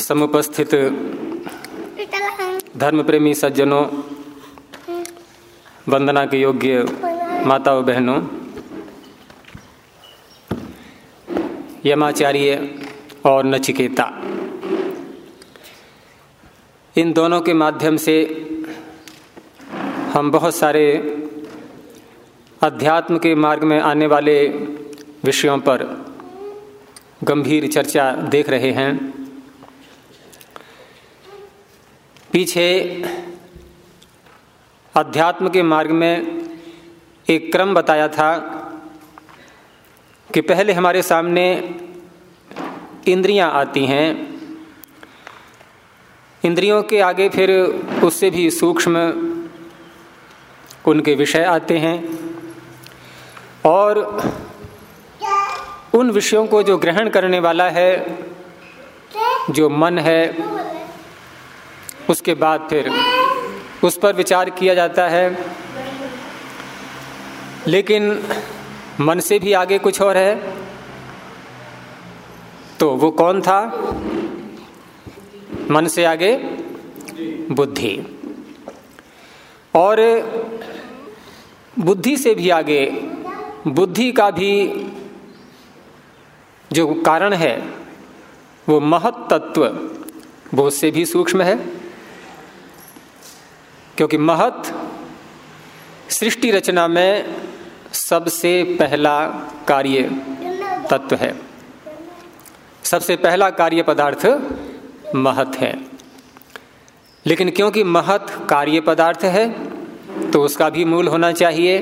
समुपस्थित धर्म प्रेमी सज्जनों वंदना के योग्य माताओं, बहनों, यमाचार्य और नचिकेता। इन दोनों के माध्यम से हम बहुत सारे अध्यात्म के मार्ग में आने वाले विषयों पर गंभीर चर्चा देख रहे हैं। पीछे अध्यात्म के मार्ग में एक क्रम बताया था कि पहले हमारे सामने इंद्रियाँ आती हैं। इंद्रियों के आगे फिर उससे भी सूक्ष्म उनके विषय आते हैं और उन विषयों को जो ग्रहण करने वाला है, जो मन है उसके बाद फिर उस पर विचार किया जाता है। लेकिन मन से भी आगे कुछ और है। तो वो कौन था? मन से आगे बुद्धि। और बुद्धि से भी आगे, बुद्धि का भी जो कारण है, वो महत तत्व वो उससे भी सूक्ष्म है। क्योंकि महत सृष्टि रचना में सबसे पहला कार्य तत्व है। सबसे पहला कार्य पदार्थ महत है। लेकिन क्योंकि महत कार्य पदार्थ है तो उसका भी मूल होना चाहिए।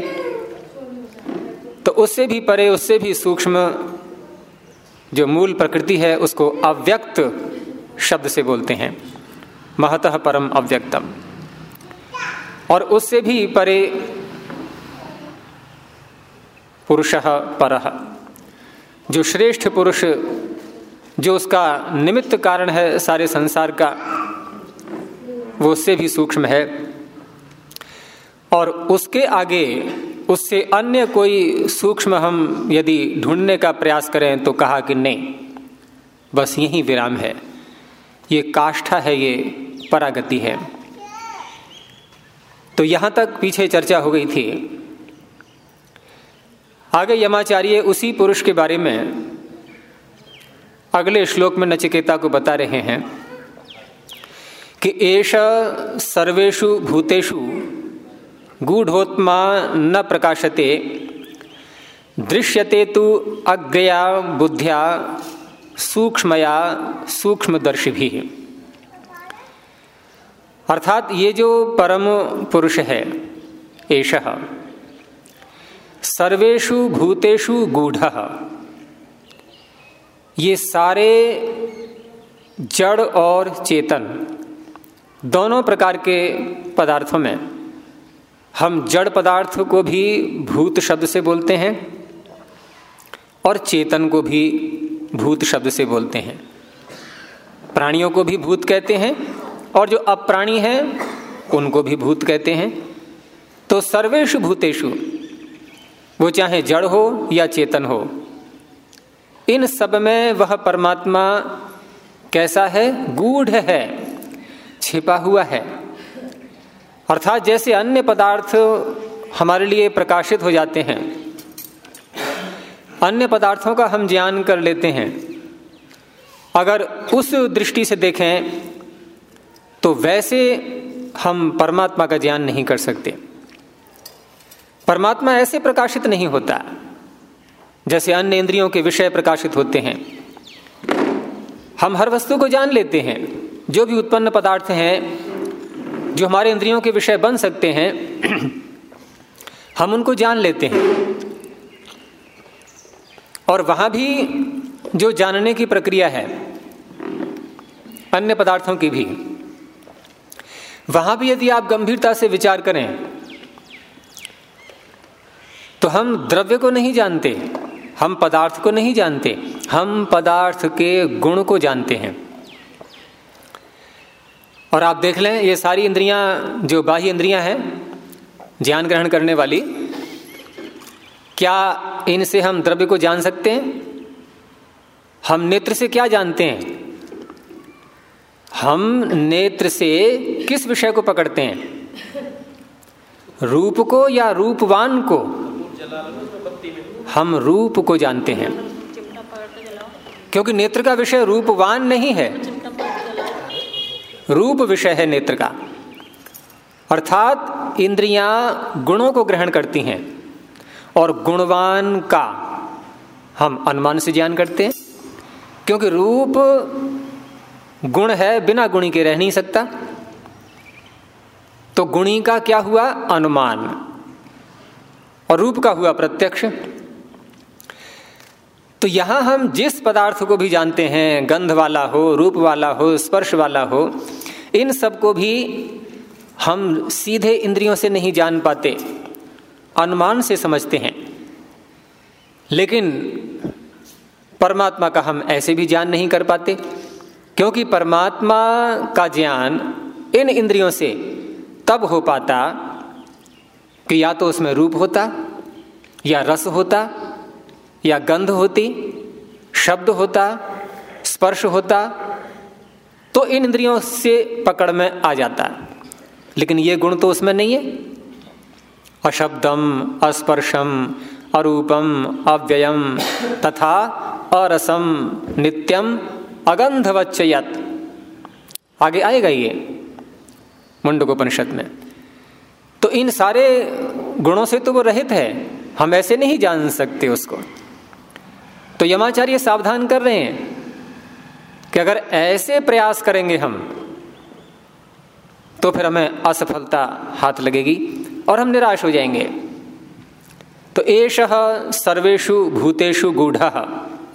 तो उससे भी परे, उससे भी सूक्ष्म जो मूल प्रकृति है, उसको अव्यक्त शब्द से बोलते हैं। महतः परम अव्यक्तम। और उससे भी परे पुरुष पर। जो श्रेष्ठ पुरुष, जो उसका निमित्त कारण है सारे संसार का, वो उससे भी सूक्ष्म है। और उसके आगे, उससे अन्य कोई सूक्ष्म हम यदि ढूँढने का प्रयास करें तो कहा कि नहीं, बस यही विराम है। ये काष्ठा है, ये परागति है। तो यहाँ तक पीछे चर्चा हो गई थी। आगे यमाचार्य उसी पुरुष के बारे में अगले श्लोक में नचिकेता को बता रहे हैं कि एष सर्वेशु भूतेषु गूढ़ोत्मा न प्रकाशते, दृश्यते तो अग्रया बुद्धिया सूक्ष्मया सूक्ष्मदर्शी भी अर्थात ये जो परम पुरुष है, एष सर्वेशु भूतेषु गूढ़, ये सारे जड़ और चेतन दोनों प्रकार के पदार्थों में, हम जड़ पदार्थ को भी भूत शब्द से बोलते हैं और चेतन को भी भूत शब्द से बोलते हैं। प्राणियों को भी भूत कहते हैं और जो अप्राणी हैं, उनको भी भूत कहते हैं। तो सर्वेशु भूतेषु, वो चाहे जड़ हो या चेतन हो, इन सब में वह परमात्मा कैसा है? गूढ़ है, छिपा हुआ है। अर्थात जैसे अन्य पदार्थ हमारे लिए प्रकाशित हो जाते हैं, अन्य पदार्थों का हम ज्ञान कर लेते हैं। अगर उस दृष्टि से देखें तो वैसे हम परमात्मा का ज्ञान नहीं कर सकते। परमात्मा ऐसे प्रकाशित नहीं होता, जैसे अन्य इंद्रियों के विषय प्रकाशित होते हैं। हम हर वस्तु को जान लेते हैं, जो भी उत्पन्न पदार्थ हैं, जो हमारे इंद्रियों के विषय बन सकते हैं, हम उनको जान लेते हैं। और वहाँ भी जो जानने की प्रक्रिया है, अन्य पदार्थों की भी वहाँ भी यदि आप गंभीरता से विचार करें तो हम द्रव्य को नहीं जानते, हम पदार्थ को नहीं जानते, हम पदार्थ के गुण को जानते हैं। और आप देख लें, ये सारी इंद्रियाँ, जो बाह्य इंद्रियाँ हैं, ज्ञान ग्रहण करने वाली, क्या इनसे हम द्रव्य को जान सकते हैं? हम नेत्र से क्या जानते हैं? हम नेत्र से किस विषय को पकड़ते हैं? रूप को या रूपवान को? हम रूप को जानते हैं। क्योंकि नेत्र का विषय रूपवान नहीं है। रूप विषय है नेत्र का। अर्थात इंद्रियाँ गुणों को ग्रहण करती हैं और गुणवान का हम अनुमान से ज्ञान करते हैं। क्योंकि रूप गुण है बिना गुणी के रह नहीं सकता। तो गुणी का क्या हुआ? अनुमान। और रूप का हुआ प्रत्यक्ष। तो यहाँ हम जिस पदार्थ को भी जानते हैं, गंध वाला हो, रूप वाला हो, स्पर्श वाला हो, इन सबको भी हम सीधे इंद्रियों से नहीं जान पाते, अनुमान से समझते हैं। लेकिन परमात्मा का हम ऐसे भी जान नहीं कर पाते। क्योंकि परमात्मा का ज्ञान इन इंद्रियों से तब हो पाता कि या तो उसमें रूप होता, या रस होता, या गंध होती, शब्द होता, स्पर्श होता तो इन इंद्रियों से पकड़ में आ जाता। लेकिन ये गुण तो उसमें नहीं है। अशब्दम, अस्पर्शम, अरूपम, अव्ययम, तथा अरसम, नित्यम अगंधवच्चयत। आगे आएगा ये मुंडकोपनिषद में। तो इन सारे गुणों से तो वो रहित है। हम ऐसे नहीं जान सकते उसको। तो यमाचार्य सावधान कर रहे हैं कि अगर ऐसे प्रयास करेंगे हम तो फिर हमें असफलता हाथ लगेगी और हम निराश हो जाएँगे। तो एष सर्वेशु भूतेषु गूढ़।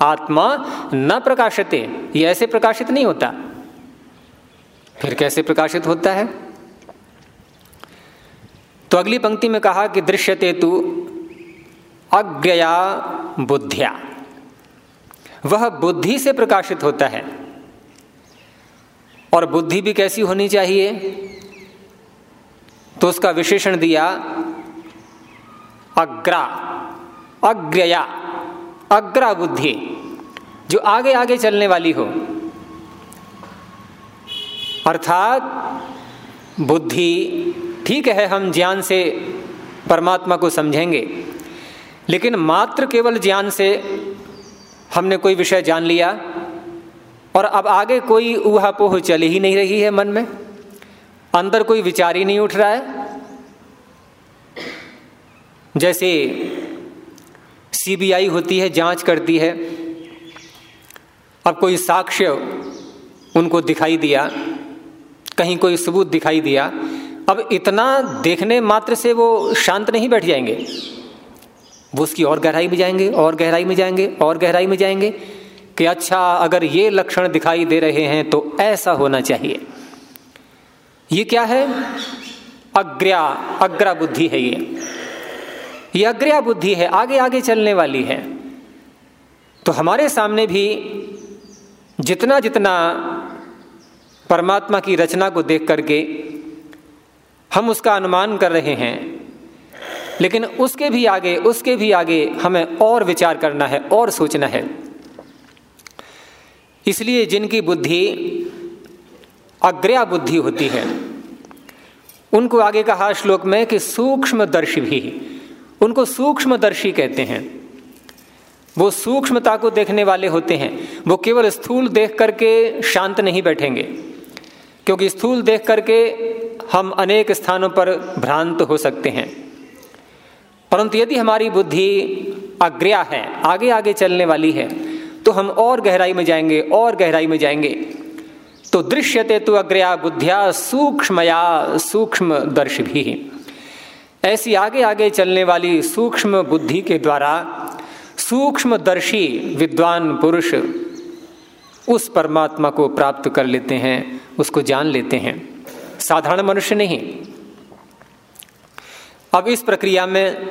आत्मा न प्रकाशते, ये ऐसे प्रकाशित नहीं होता। फिर कैसे प्रकाशित होता है? तो अगली पंक्ति में कहा कि दृश्यते तु अज्ञया बुद्धिया। वह बुद्धि से प्रकाशित होता है। और बुद्धि भी कैसी होनी चाहिए? तो उसका विशेषण दिया, अग्रा, अग्रया। अग्रा बुद्धि जो आगे आगे चलने वाली हो। अर्थात, बुद्धि, ठीक है, हम ज्ञान से परमात्मा को समझेंगे, लेकिन मात्र केवल ज्ञान से हमने कोई विषय जान लिया, और अब आगे कोई ऊहापोह चल ही नहीं रही है मन में, अंदर कोई विचार ही नहीं उठ रहा है। जैसे सीबीआई होती है, जाँच करती है। अब कोई साक्ष्य उनको दिखाई दिया, कहीं कोई सबूत दिखाई दिया, अब इतना देखने मात्र से वो शांत नहीं बैठ जाएँगे। वो उसकी और गहराई में जाएँगे, और गहराई में जाएँगे, और गहराई में जाएँगे कि अच्छा अगर ये लक्षण दिखाई दे रहे हैं तो ऐसा होना चाहिए। ये क्या है? अग्र्या अग्रा बुद्धि है ये। ये अग्र्या बुद्धि है, आगे आगे चलने वाली है। तो हमारे सामने भी जितना जितना परमात्मा की रचना को देख करके हम उसका अनुमान कर रहे हैं, लेकिन उसके भी आगे, उसके भी आगे हमें और विचार करना है, और सोचना है। इसलिए जिनकी बुद्धि अग्रया बुद्धि होती है, उनको आगे कहा श्लोक में कि सूक्ष्मदर्शी भी। उनको सूक्ष्मदर्शी कहते हैं। वो सूक्ष्मता को देखने वाले होते हैं। वो केवल स्थूल देख करके शांत नहीं बैठेंगे, क्योंकि स्थूल देख करके हम अनेक स्थानों पर भ्रांत हो सकते हैं। परंतु यदि हमारी बुद्धि अग्रया है आगे आगे चलने वाली है तो हम और गहराई में जाएँगे, और गहराई में जाएँगे। तो दृश्यते तो अग्रया बुद्धिया सूक्ष्मया सूक्ष्म दर्श भी ऐसी आगे आगे चलने वाली सूक्ष्म बुद्धि के द्वारा सूक्ष्मदर्शी विद्वान पुरुष उस परमात्मा को प्राप्त कर लेते हैं, उसको जान लेते हैं। साधारण मनुष्य नहीं। अब इस प्रक्रिया में,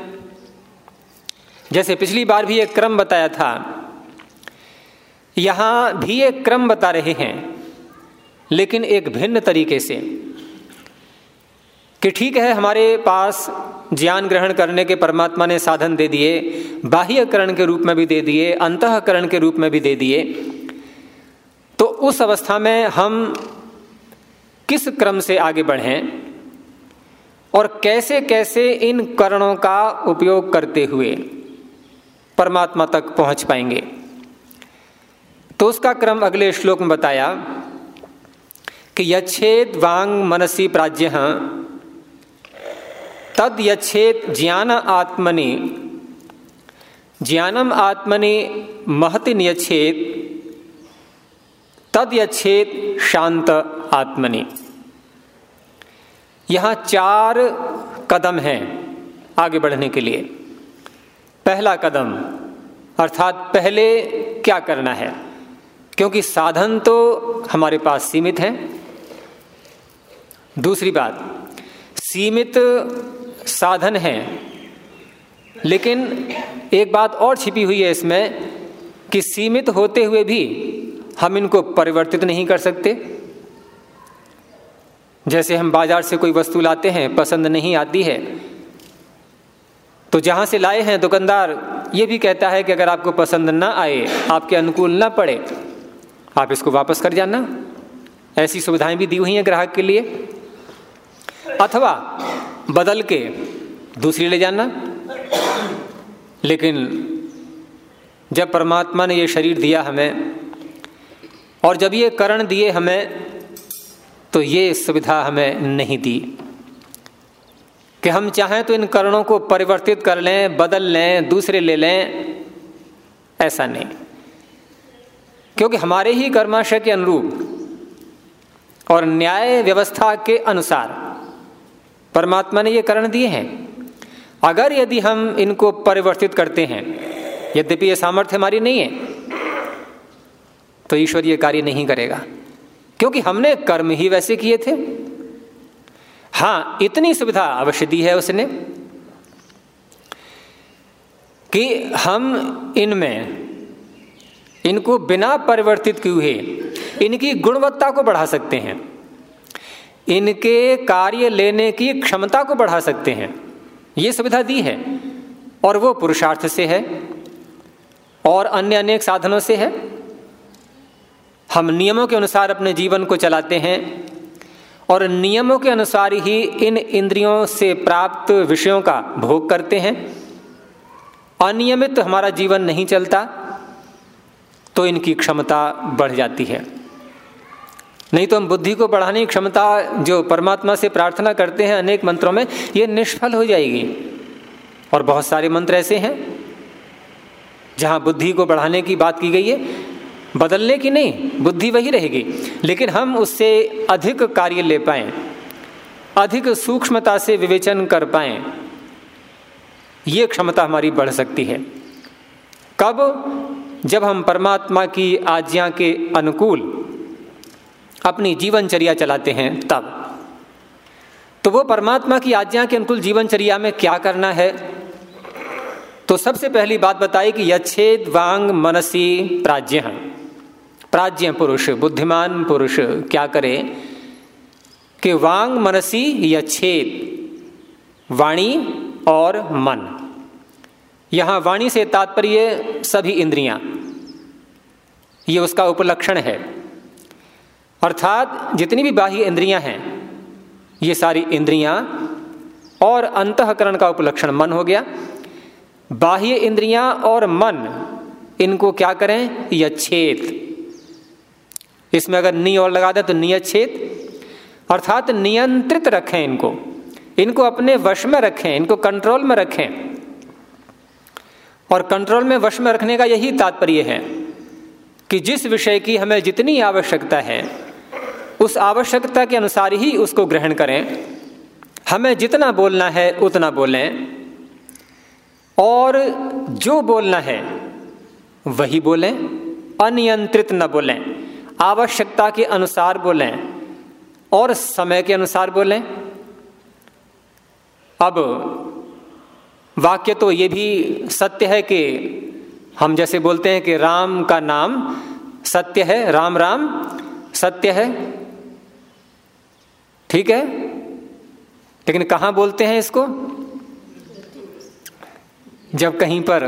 जैसे पिछली बार भी एक क्रम बताया था, यहाँ भी एक क्रम बता रहे हैं, लेकिन एक भिन्न तरीके से। कि ठीक है, हमारे पास ज्ञान ग्रहण करने के परमात्मा ने साधन दे दिए, बाह्यकरण के रूप में भी दे दिए, अंतकरण के रूप में भी दे दिए। तो उस अवस्था में हम किस क्रम से आगे बढ़ें और कैसे कैसे इन करणों का उपयोग करते हुए परमात्मा तक पहुँच पाएँगे? तो उसका क्रम अगले श्लोक में बताया कि यच्छेद वांग मनसी प्राज्य तद यच्छेद ज्ञान आत्मनि। ज्ञानम आत्मनि महति नियच्छेद तद यच्छेद शांत आत्मनि। यहाँ चार कदम हैं आगे बढ़ने के लिए। पहला कदम, अर्थात पहले क्या करना है? क्योंकि साधन तो हमारे पास सीमित हैं। दूसरी बात, सीमित साधन हैं। लेकिन एक बात और छिपी हुई है इसमें कि सीमित होते हुए भी हम इनको परिवर्तित नहीं कर सकते। जैसे हम बाज़ार से कोई वस्तु लाते हैं, पसंद नहीं आती है तो जहाँ से लाए हैं दुकानदार, ये भी कहता है कि अगर आपको पसंद ना आए, आपके अनुकूल ना पड़े, आप इसको वापस कर जाना। ऐसी सुविधाएँ भी दी हुई हैं ग्राहक के लिए। अथवा बदल के दूसरी ले जाना। लेकिन जब परमात्मा ने ये शरीर दिया हमें, और जब ये करण दिए हमें तो ये सुविधा हमें नहीं दी। कि हम चाहें तो इन करणों को परिवर्तित कर लें, बदल लें, दूसरे ले लें, ऐसा नहीं। क्योंकि हमारे ही कर्माशय के अनुरूप और न्याय व्यवस्था के अनुसार परमात्मा ने ये करण दिए हैं। अगर यदि हम इनको परिवर्तित करते हैं, यद्यपि ये सामर्थ्य हमारी नहीं है तो ईश्वर ये कार्य नहीं करेगा। क्योंकि हमने कर्म ही वैसे किए थे। हाँ इतनी सुविधा अवश्य दी है उसने कि हम इनमें, इनको बिना परिवर्तित किए इनकी गुणवत्ता को बढ़ा सकते हैं। इनके कार्य लेने की क्षमता को बढ़ा सकते हैं। ये सुविधा दी है। और वो पुरुषार्थ से है। और अन्य अनेक साधनों से है। हम नियमों के अनुसार अपने जीवन को चलाते हैं। और नियमों के अनुसार ही इन इंद्रियों से प्राप्त विषयों का भोग करते हैं। अनियमित तो हमारा जीवन नहीं चलता तो इनकी क्षमता बढ़ जाती है। नहीं तो हम बुद्धि को बढ़ाने की क्षमता जो परमात्मा से प्रार्थना करते हैं अनेक मंत्रों में, ये निष्फल हो जाएगी। और बहुत सारे मंत्र ऐसे हैं, जहाँ बुद्धि को बढ़ाने की बात की गई है, बदलने की नहीं, बुद्धि वही रहेगी। लेकिन हम उससे अधिक कार्य ले पाए, अधिक सूक्ष्मता से विवेचन कर पाए, ये क्षमता हमारी बढ़ सकती है। कब? जब हम परमात्मा की आज्ञा के अनुकूल अपनी जीवनचर्या चलाते हैं तब। तो वो परमात्मा की आज्ञा के अनुकूल जीवनचर्या में क्या करना है? तो सबसे पहली बात बताई कि यच्छेद वांग मनसी प्राज्य प्राज्य पुरुष, बुद्धिमान पुरुष, क्या करे? कि वांग मनसी यच्छेद, वाणी और मन। यहाँ वाणी से तात्पर्य सभी इंद्रियाँ। ये उसका उपलक्षण है। अर्थात जितनी भी बाह्य इंद्रियाँ हैं, ये सारी इंद्रियाँ और अंतकरण का उपलक्षण मन हो गया। बाह्य इंद्रियाँ और मन, इनको क्या करें? यच्छेद इसमें अगर नी और लगा दें तो नियच्छेद। अर्थात नियंत्रित रखें इनको। इनको अपने वश में रखें, इनको कंट्रोल में रखें। और कंट्रोल में वश में रखने का यही तात्पर्य है कि जिस विषय की हमें जितनी आवश्यकता है उस आवश्यकता के अनुसार ही उसको ग्रहण करें। हमें जितना बोलना है, उतना बोलें। और जो बोलना है, वही बोलें। अनियंत्रित न बोलें। आवश्यकता के अनुसार बोलें। और समय के अनुसार बोलें। अब, वाक्य तो ये भी सत्य है कि हम जैसे बोलते हैं कि राम का नाम सत्य है, राम राम, सत्य है। ठीक है? लेकिन कहाँ बोलते हैं इसको? जब कहीं पर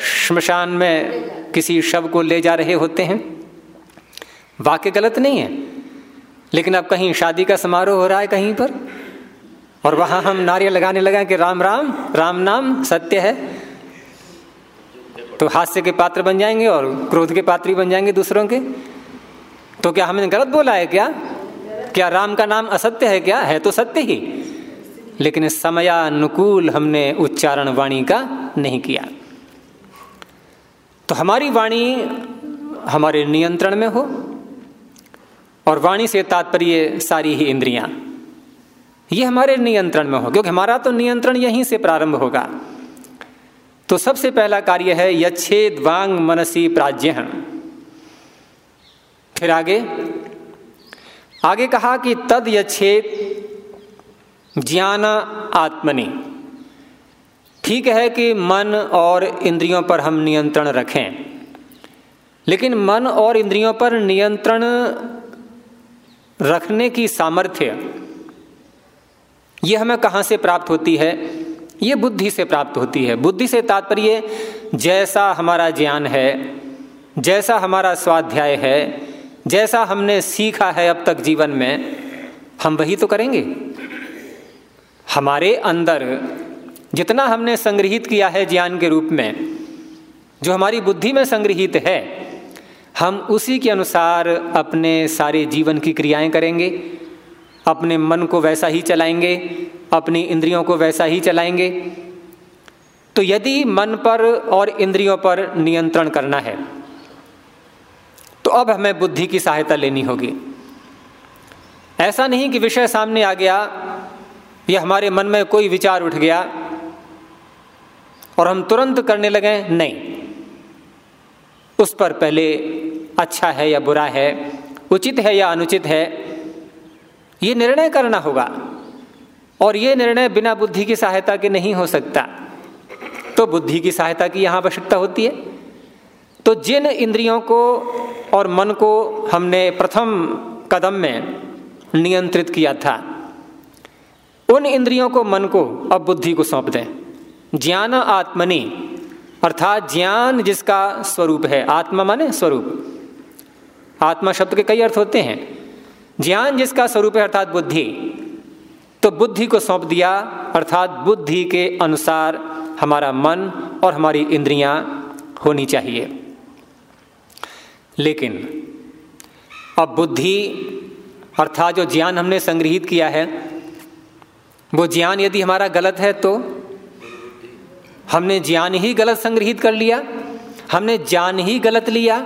शमशान में किसी शव को ले जा रहे होते हैं, वाक्य गलत नहीं है। लेकिन अब कहीं शादी का समारोह हो रहा है कहीं पर, और वहाँ हम नारियल लगाने लगा कि राम राम राम नाम, सत्य है। तो हास्य के पात्र बन जाएँगे और क्रोध के पात्री बन जाएँगे दूसरों के। तो क्या हमने गलत बोला है क्या? क्या राम का नाम असत्य है क्या? है तो सत्य ही। लेकिन समयानुकूल हमने उच्चारण वाणी का नहीं किया। तो हमारी वाणी हमारे नियंत्रण में हो, और वाणी से तात्पर्य सारी ही इंद्रियाँ। ये हमारे नियंत्रण में हो, क्योंकि हमारा तो नियंत्रण यहीं से प्रारंभ होगा। तो सबसे पहला कार्य है, यच्छेद वांग मनसी प्राज्य फिर आगे आगे कहा कि तद यच्छेद ज्ञान आत्मनि। ठीक है कि मन और इंद्रियों पर हम नियंत्रण रखें, लेकिन मन और इंद्रियों पर नियंत्रण रखने की सामर्थ्य ये हमें कहाँ से प्राप्त होती है? ये बुद्धि से प्राप्त होती है। बुद्धि से तात्पर्य, जैसा हमारा ज्ञान है, जैसा हमारा स्वाध्याय है जैसा हमने सीखा है अब तक जीवन में, हम वही तो करेंगे। हमारे अंदर जितना हमने संग्रहित किया है ज्ञान के रूप में, जो हमारी बुद्धि में संग्रहित है, हम उसी के अनुसार अपने सारे जीवन की क्रियाएँ करेंगे। अपने मन को वैसा ही चलाएँगे, अपनी इंद्रियों को वैसा ही चलाएँगे। तो यदि मन पर और इंद्रियों पर नियंत्रण करना है तो अब हमें बुद्धि की सहायता लेनी होगी। ऐसा नहीं कि विषय सामने आ गया, या हमारे मन में कोई विचार उठ गया, और हम तुरंत करने लगे, नहीं। उस पर पहले अच्छा है या बुरा है, उचित है या अनुचित है, ये निर्णय करना होगा। और ये निर्णय बिना बुद्धि की सहायता के नहीं हो सकता। तो बुद्धि की सहायता की यहाँ आवश्यकता होती है। तो जिन इंद्रियों को और मन को हमने प्रथम कदम में नियंत्रित किया था। उन इंद्रियों को मन को अब बुद्धि को सौंप दें। ज्ञान आत्मनि, अर्थात ज्ञान जिसका स्वरूप है, आत्मा माने स्वरूप। आत्मा शब्द के कई अर्थ होते हैं। ज्ञान जिसका स्वरूप है, अर्थात बुद्धि तो बुद्धि को सौंप दिया, अर्थात बुद्धि के अनुसार हमारा मन और हमारी इंद्रियाँ होनी चाहिए। लेकिन अब बुद्धि अर्थात जो ज्ञान हमने संग्रहित किया है, वो ज्ञान यदि हमारा गलत है तो हमने ज्ञान ही गलत संग्रहित कर लिया, हमने ज्ञान ही गलत लिया,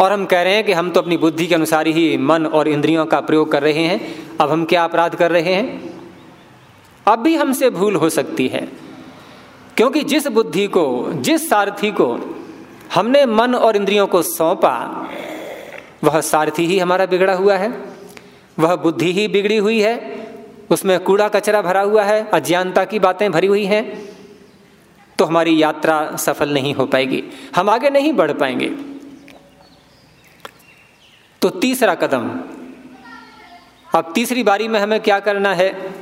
और हम कह रहे हैं कि हम तो अपनी बुद्धि के अनुसार ही मन और इंद्रियों का प्रयोग कर रहे हैं, अब हम क्या अपराध कर रहे हैं? अब भी हमसे भूल हो सकती है, क्योंकि जिस बुद्धि को, जिस सारथी को हमने मन और इंद्रियों को सौंपा, वह सारथी ही हमारा बिगड़ा हुआ है। वह बुद्धि ही बिगड़ी हुई है। उसमें कूड़ा कचरा भरा हुआ है। अज्ञानता की बातें भरी हुई हैं। तो हमारी यात्रा सफल नहीं हो पाएगी। हम आगे नहीं बढ़ पाएँगे। तो तीसरा कदम। अब तीसरी बारी में हमें क्या करना है?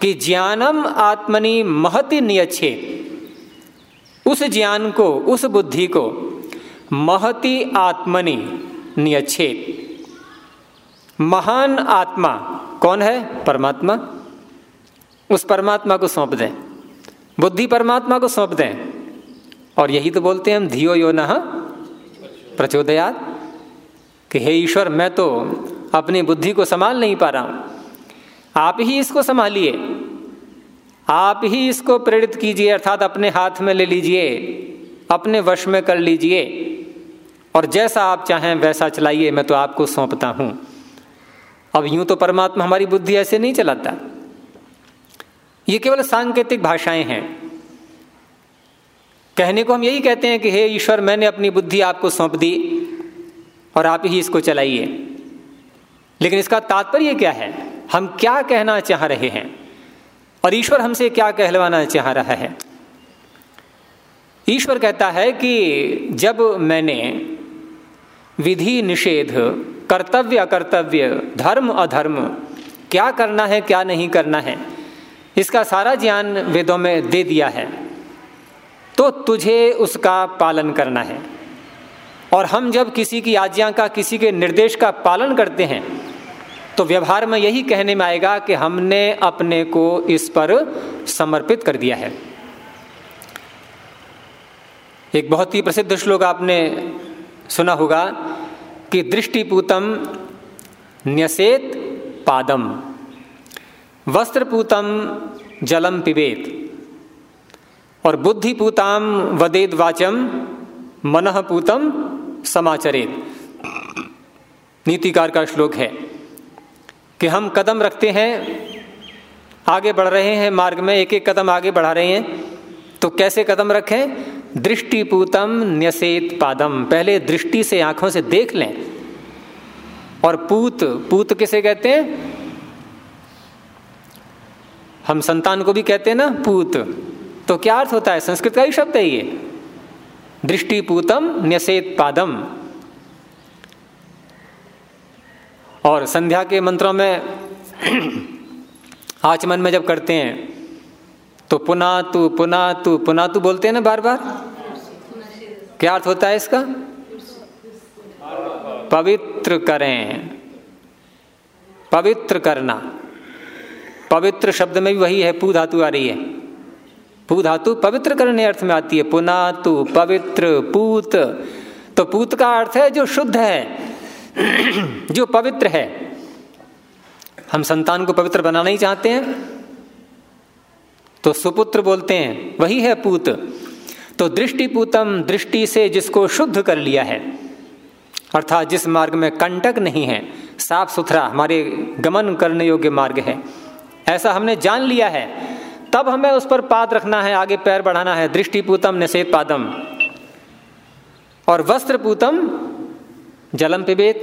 कि ज्ञानम आत्मनि महति नियच्छे। उस ज्ञान को, उस बुद्धि को महति आत्मनि नियच्छे महान आत्मा कौन है? परमात्मा। उस परमात्मा को सौंप दें। बुद्धि परमात्मा को सौंप दें। और यही तो बोलते हैं हम, धियो यो न प्रचोदयात। कि हे ईश्वर, मैं तो अपनी बुद्धि को संभाल नहीं पा रहा हूँ। आप ही इसको संभालिए। आप ही इसको प्रेरित कीजिए, अर्थात अपने हाथ में ले लीजिए, अपने वश में कर लीजिए। और जैसा आप चाहें वैसा चलाइए, मैं तो आपको सौंपता हूँ। अब यूँ तो परमात्मा हमारी बुद्धि ऐसे नहीं चलाता। ये केवल सांकेतिक भाषाएँ हैं। कहने को हम यही कहते हैं कि, हे ईश्वर, मैंने अपनी बुद्धि आपको सौंप दी और आप ही इसको चलाइए। लेकिन इसका तात्पर्य क्या है? हम क्या कहना चाह रहे हैं? और ईश्वर हमसे क्या कहलवाना चाह रहा है? ईश्वर कहता है कि जब मैंने विधि निषेध, कर्तव्य अकर्तव्य, धर्म अधर्म, क्या करना है, क्या नहीं करना है, इसका सारा ज्ञान वेदों में दे दिया है तो तुझे उसका पालन करना है। और हम जब किसी की आज्ञा का, किसी के निर्देश का पालन करते हैं तो व्यवहार में यही कहने में आएगा कि हमने अपने को इस पर समर्पित कर दिया है। एक बहुत ही प्रसिद्ध श्लोक आपने सुना होगा कि दृष्टिपूतम न्यसेत पादम, वस्त्रपूतम जलम पिबेत, और बुद्धिपूताम वदेद वाचम मनपूतम समाचरेत। नीतिकार का श्लोक है। कि हम कदम रखते हैं, आगे बढ़ रहे हैं, मार्ग में एक एक कदम आगे बढ़ा रहे हैं तो कैसे कदम रखें? दृष्टिपूतम न्यसेत पादम। पहले दृष्टि से आँखों से देख लें। और पूत पूत किसे कहते हैं? हम संतान को भी कहते हैं ना, पूत। तो क्या अर्थ होता है? संस्कृत का ही शब्द है ये। दृष्टिपूतम न्यसेत पादम। और संध्या के मंत्रों में आचमन में जब करते हैं तो पुना तू पुना तू पुना तू बोलते हैं ना बार बार? क्या अर्थ होता है इसका? पवित्र करें। पवित्र करना। पवित्र शब्द में भी वही है, पू धातु आ रही है। पू धातु पवित्र करने अर्थ में आती है। पुना तु पवित्र पूत। तो पूत का अर्थ है जो शुद्ध है। जो पवित्र है, हम संतान को पवित्र बनाना ही चाहते हैं। तो सुपुत्र बोलते हैं, वही है पूत तो दृष्टिपूतम दृष्टि से जिसको शुद्ध कर लिया है, अर्थात जिस मार्ग में कंटक नहीं है, साफ़ सुथरा, हमारे गमन करने योग्य मार्ग है, ऐसा हमने जान लिया है, तब हमें उस पर पाद रखना है, आगे पैर बढ़ाना है, दृष्टिपूतम निषेध पादम, और वस्त्र पूतम जलम पिबेत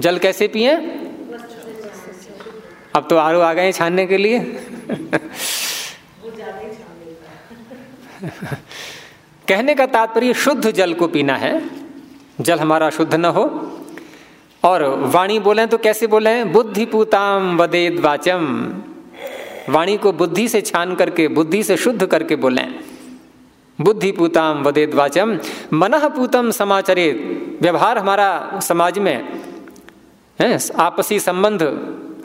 जल कैसे पिए? अब तो आरो आ गए छानने के लिए। कहने का तात्पर्य, शुद्ध जल को पीना है। जल हमारा शुद्ध न हो। और वाणी बोले तो कैसे बोले? बुद्धि पूताम वदेद वाचम वाणी को बुद्धि से छान करके, बुद्धि से शुद्ध करके बोले। बुद्धि पूताम वदेद वाचम मन पूतम समाचरित व्यवहार हमारा समाज में, है, आपसी संबंध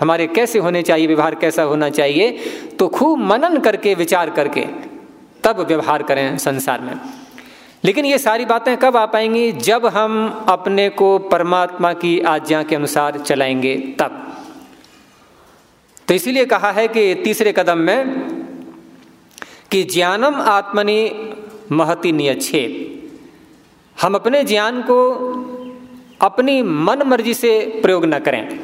हमारे कैसे होने चाहिए, व्यवहार कैसा होना चाहिए तो खूब मनन करके, विचार करके, तब व्यवहार करें संसार में। लेकिन ये सारी बातें कब आ पाएँगी? जब हम अपने को परमात्मा की आज्ञा के अनुसार चलाएँगे, तब। तो इसीलिए कहा है कि तीसरे कदम में कि ज्ञानम आत्मनि महति नियच्छेद। हम अपने ज्ञान को अपनी मन मर्ज़ी से प्रयोग न करें।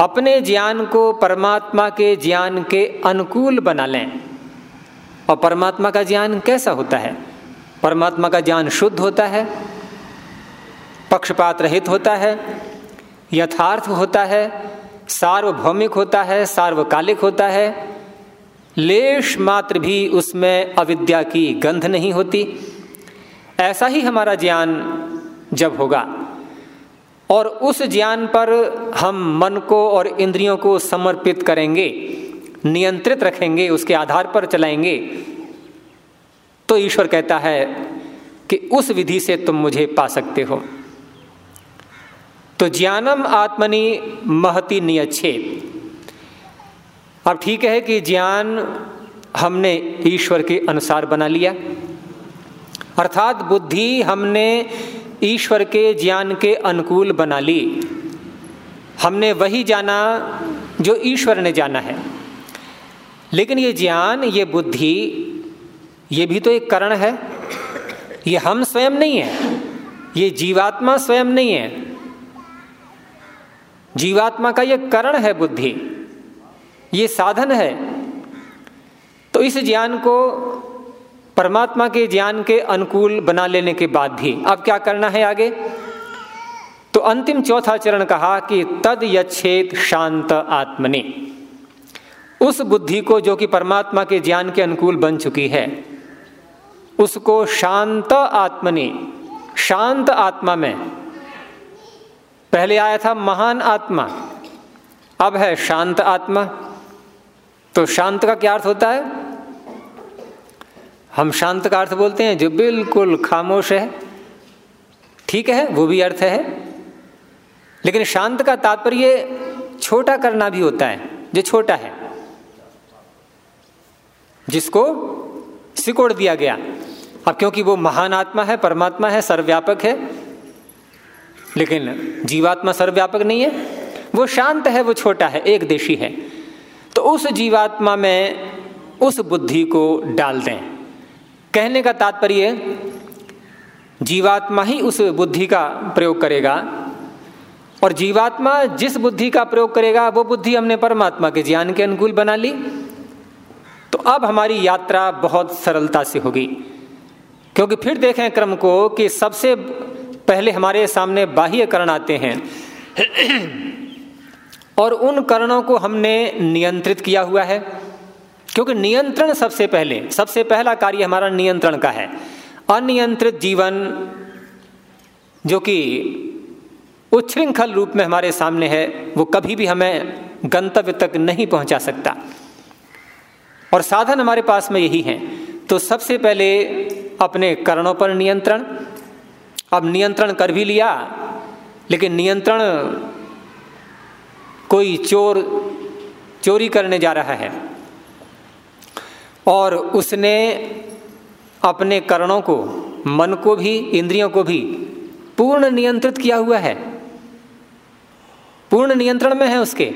अपने ज्ञान को परमात्मा के ज्ञान के अनुकूल बना लें। और परमात्मा का ज्ञान कैसा होता है? परमात्मा का ज्ञान शुद्ध होता है, पक्षपात रहित होता है, यथार्थ होता है, सार्वभौमिक होता है, सार्वकालिक होता है लेश मात्र भी उसमें अविद्या की गंध नहीं होती। ऐसा ही हमारा ज्ञान जब होगा और उस ज्ञान पर हम मन को और इंद्रियों को समर्पित करेंगे, नियंत्रित रखेंगे, उसके आधार पर चलाएँगे तो ईश्वर कहता है कि उस विधि से तुम मुझे पा सकते हो। तो ज्ञानम आत्मनि महति नियच्छेद अब ठीक है कि ज्ञान हमने ईश्वर के अनुसार बना लिया। अर्थात बुद्धि हमने ईश्वर के ज्ञान के अनुकूल बना ली। हमने वही जाना जो ईश्वर ने जाना है। लेकिन ये ज्ञान, ये बुद्धि, ये भी तो एक करण है। ये हम स्वयं नहीं है। ये जीवात्मा स्वयं नहीं है। जीवात्मा का ये करण है बुद्धि। ये साधन है। तो इस ज्ञान को परमात्मा के ज्ञान के अनुकूल बना लेने के बाद भी अब क्या करना है आगे? तो अंतिम चौथा चरण कहा कि तद यच्छेद शांत आत्मनि। उस बुद्धि को जो कि परमात्मा के ज्ञान के अनुकूल बन चुकी है, उसको शांत आत्मनि, शांत आत्मा में। पहले आया था महान आत्मा, अब है शांत आत्मा। तो शांत का क्या अर्थ होता है? हम शांत का अर्थ बोलते हैं जो बिल्कुल खामोश है। ठीक है, वो भी अर्थ है। लेकिन शांत का तात्पर्य छोटा करना भी होता है, जो छोटा है। जिसको सिकोड़ दिया गया। अब क्योंकि वो महान आत्मा है, परमात्मा है, सर्वव्यापक है, लेकिन जीवात्मा सर्वव्यापक नहीं है। वो शांत है, वो छोटा है, एक देशी है। तो उस जीवात्मा में उस बुद्धि को डाल दें। कहने का तात्पर्य, जीवात्मा ही उस बुद्धि का प्रयोग करेगा और जीवात्मा जिस बुद्धि का प्रयोग करेगा, वो बुद्धि हमने परमात्मा के ज्ञान के अनुकूल बना ली। तो अब हमारी यात्रा बहुत सरलता से होगी, क्योंकि फिर देखें क्रम को कि सबसे पहले हमारे सामने बाह्य करण आते हैं। और उन करणों को हमने नियंत्रित किया हुआ है। क्योंकि नियंत्रण सबसे पहले, सबसे पहला कार्य हमारा नियंत्रण का है। अनियंत्रित जीवन, जो कि उच्छृंखल रूप में हमारे सामने है, वो कभी भी हमें गंतव्य तक नहीं पहुँचा सकता। और साधन हमारे पास में यही है। तो सबसे पहले अपने करणों पर नियंत्रण, अब नियंत्रण कर भी लिया, लेकिन नियंत्रण कोई चोर, चोरी करने जा रहा है। और उसने अपने करणों को, मन को भी, इंद्रियों को भी पूर्ण नियंत्रित किया हुआ है। पूर्ण नियंत्रण में है उसके।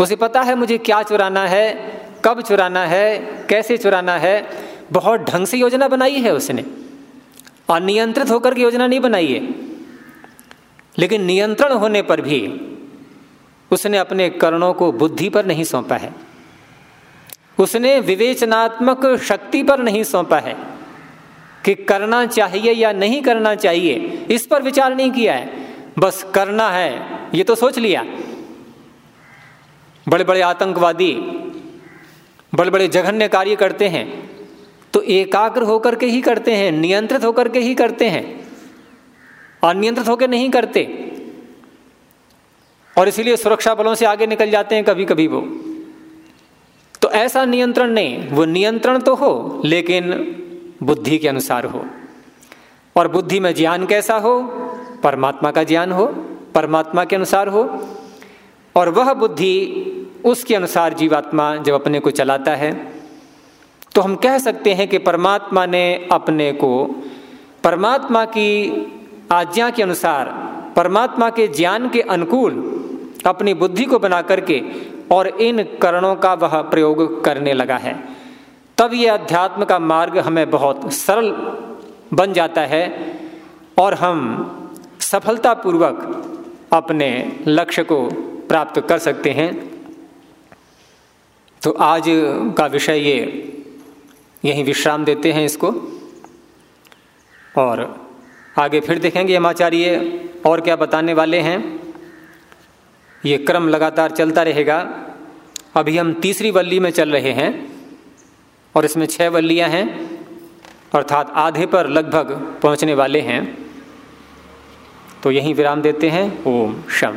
उसे पता है मुझे क्या चुराना है, कब चुराना है, कैसे चुराना है। बहुत ढंग से योजना बनाई है उसने। अनियंत्रित होकर के योजना नहीं बनाई है। लेकिन नियंत्रण होने पर भी उसने अपने कर्णों को बुद्धि पर नहीं सौंपा है। उसने विवेचनात्मक शक्ति पर नहीं सौंपा है कि करना चाहिए या नहीं करना चाहिए, इस पर विचार नहीं किया है। बस करना है, ये तो सोच लिया। बड़े बड़े आतंकवादी बड़े बड़े जघन्य कार्य करते हैं तो एकाग्र होकर के ही करते हैं, नियंत्रित होकर के ही करते हैं, अनियंत्रित होकर नहीं करते। और इसीलिए सुरक्षा बलों से आगे निकल जाते हैं कभी कभी वो। तो ऐसा नियंत्रण नहीं, वो नियंत्रण तो हो, लेकिन बुद्धि के अनुसार हो। और बुद्धि में ज्ञान कैसा हो? परमात्मा का ज्ञान हो, परमात्मा के अनुसार हो। और वह बुद्धि, उसके अनुसार जीवात्मा जब अपने को चलाता है तो हम कह सकते हैं कि परमात्मा ने अपने को, परमात्मा की आज्ञा के अनुसार, परमात्मा के ज्ञान के अनुकूल अपनी बुद्धि को बना करके और इन करणों का वह प्रयोग करने लगा है। तब यह अध्यात्म का मार्ग हमें बहुत सरल बन जाता है और हम सफलतापूर्वक अपने लक्ष्य को प्राप्त कर सकते हैं। तो आज का विषय ये, यहीं विश्राम देते हैं इसको। और आगे फिर देखेंगे हम आचार्य और क्या बताने वाले हैं। ये क्रम लगातार चलता रहेगा। अभी हम तीसरी वल्ली में चल रहे हैं और इसमें छह वल्लियाँ हैं, अर्थात आधे पर लगभग पहुँचने वाले हैं। तो यहीं विराम देते हैं। ओम शम